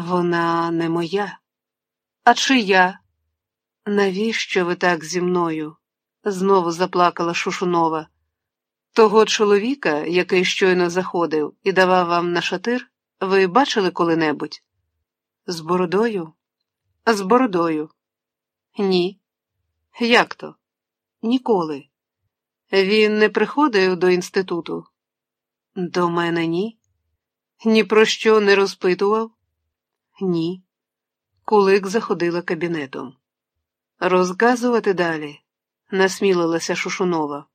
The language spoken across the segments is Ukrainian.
Вона не моя. А чия? Навіщо ви так зі мною? знову заплакала Шушунова. Того чоловіка, який щойно заходив і давав вам на шатир, ви бачили коли-небудь? З бородою? З бородою. Ні. Як то? Ніколи. Він не приходив до інституту? До мене ні. Ні про що не розпитував? Ні. Кулик заходила кабінетом. Розказувати далі, насмілилася Шушунова.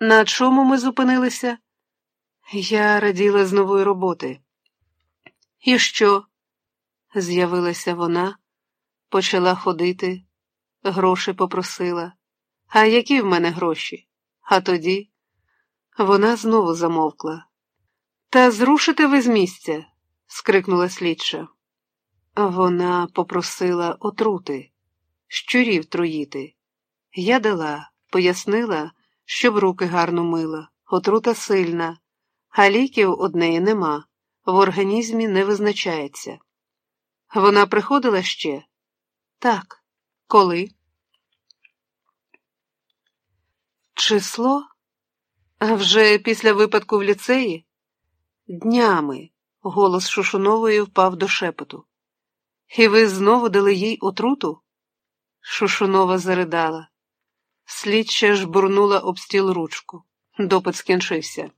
На чому ми зупинилися? Я раділа з нової роботи. І що? З'явилася вона, почала ходити, гроші попросила. А які в мене гроші? А тоді вона знову замовкла. Та зрушите ви з місця, скрикнула слідча. Вона попросила отрути, щурів троїти. Я дала, пояснила, щоб руки гарно мила, отрута сильна, а ліків однеї нема, в організмі не визначається. Вона приходила ще? Так. Коли? Число? Вже після випадку в ліцеї? Днями. Голос Шушунової впав до шепоту. І ви знову дали їй отруту? Шушунова заридала. Слідча ж бурнула об стіл ручку. Допит скінчився.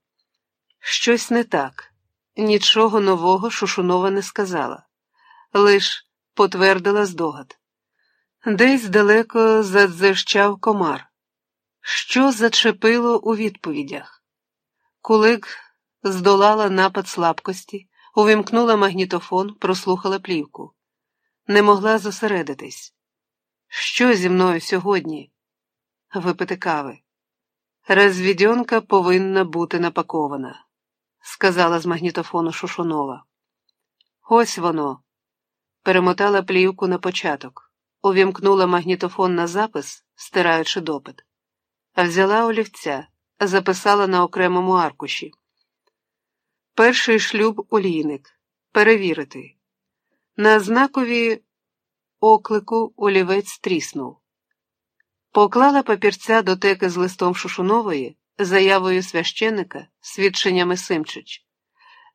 Щось не так. Нічого нового Шушунова не сказала, лиш потвердила здогад. Десь далеко задзищав комар. Що зачепило у відповідях? Кулик здолала напад слабкості, увімкнула магнітофон, прослухала плівку. Не могла зосередитись. Що зі мною сьогодні? Випити кави. Розвідьонка повинна бути напакована, сказала з магнітофону Шушунова. Ось воно. Перемотала плівку на початок, увімкнула магнітофон на запис, стираючи допит. Взяла олівця, записала на окремому аркуші. Перший шлюб олійник. Перевірити. На знакові оклику олівець тріснув. Поклала папірця до теки з листом Шушунової, заявою священика, свідченнями Симчич.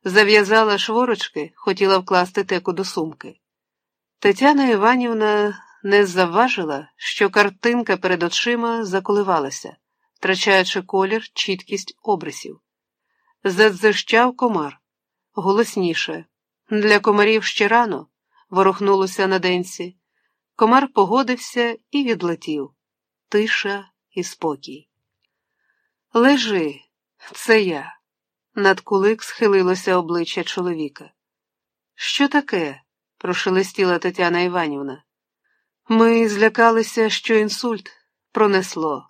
Зав'язала шворочки, хотіла вкласти теку до сумки. Тетяна Іванівна не завважила, що картинка перед очима заколивалася, втрачаючи колір, чіткість обрисів. Задзищав комар голосніше. Для комарів ще рано ворухнулося на денці. Комар погодився і відлетів. Тиша і спокій. Лежи, це я. Над кулик схилилося обличчя чоловіка. Що таке? прошелестіла Тетяна Іванівна. Ми злякалися, що інсульт пронесло.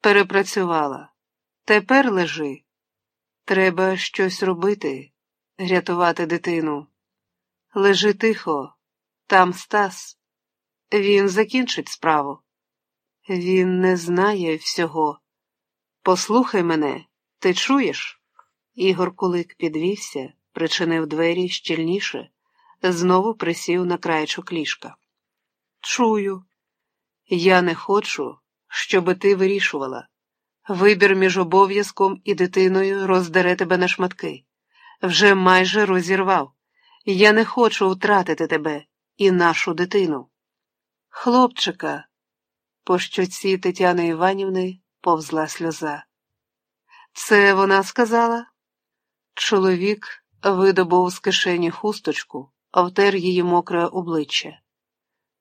Перепрацювала. Тепер лежи. Треба щось робити, рятувати дитину. Лежи тихо, там Стас. Він закінчить справу. Він не знає всього. Послухай мене, ти чуєш? Ігор Кулик підвівся, причинив двері щільніше, знову присів на краєчок ліжка. Чую, я не хочу, щоби ти вирішувала. Вибір між обов'язком і дитиною роздере тебе на шматки. Вже майже розірвав. Я не хочу втратити тебе і нашу дитину. Хлопчика, по щоці Тетяни Іванівни повзла сльоза. Це вона сказала? Чоловік видобув з кишені хусточку, втер її мокре обличчя.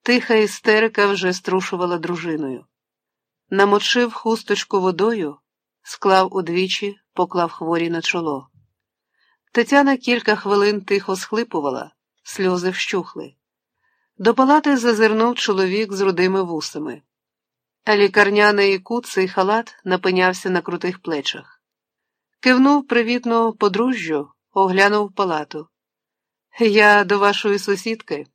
Тиха істерика вже струшувала дружиною. Намочив хусточку водою, склав удвічі, поклав хворі на чоло. Тетяна кілька хвилин тихо схлипувала, сльози вщухли. До палати зазирнув чоловік з рудими вусами. А лікарняний куций халат напинявся на крутих плечах. Кивнув привітно подружжю, оглянув палату. Я до вашої сусідки.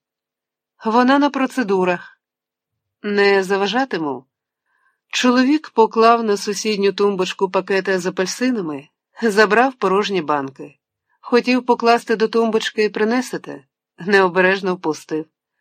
Вона на процедурах. Не заважатиму. Чоловік поклав на сусідню тумбочку пакети з апельсинами, забрав порожні банки. Хотів покласти до тумбочки і принесете, необережно впустив.